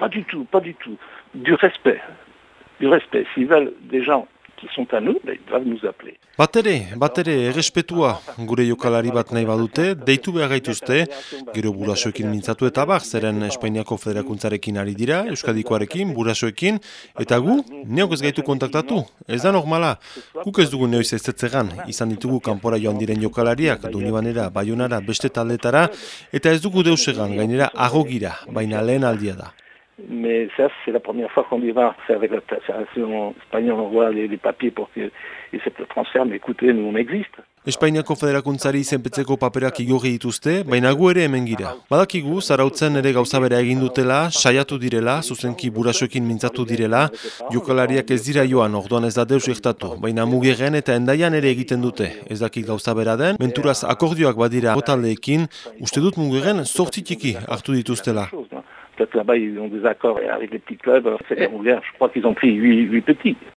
Pas du tout, pas du tout. Du respect. Du respect. S'ils veulent des gens qui sont à nous, ben, ils doivent nous appeler. Batere, batere, errespetua, gure jokalari bat nahi badute, deitu behar gaituzte, gero burasoekin mintzatu eta bar, zeren Espainiako Federakuntzarekin ari dira, Euskadikoarekin, burasoekin, eta gu, neok ez gaitu kontaktatu, ez da normala, guk ez dugu neoiz ez zetzegan, izan ditugu kanpora joan diren jokalariak, dunibanera, baionara, beste taldetara, eta ez dugu deusegan, gainera, agogira, baina lehen aldia da. Mais ça, c'est la première fois qu'on va. C'est avec la fédération espagnole, on voit les, les papiers pour et c'est le écoutez, nous, on existe. Espainiako Federakuntzari izenpetzeko paperak igorri dituzte, baina gu ere hemen gira. Badakigu, zarautzen ere gauza bera egin dutela, saiatu direla, zuzenki burasoekin mintzatu direla, jokalariak ez dira joan, orduan ez da deus ektatu, baina mugeren eta endaian ere egiten dute. Ez dakik gauza bera den, menturaz akordioak badira botaldeekin, uste dut mugeren sortzitiki hartu dituztela. Peut-être là-bas, ils ont des accords avec les petits clubs. C'est je crois qu'ils ont pris huit, huit petits.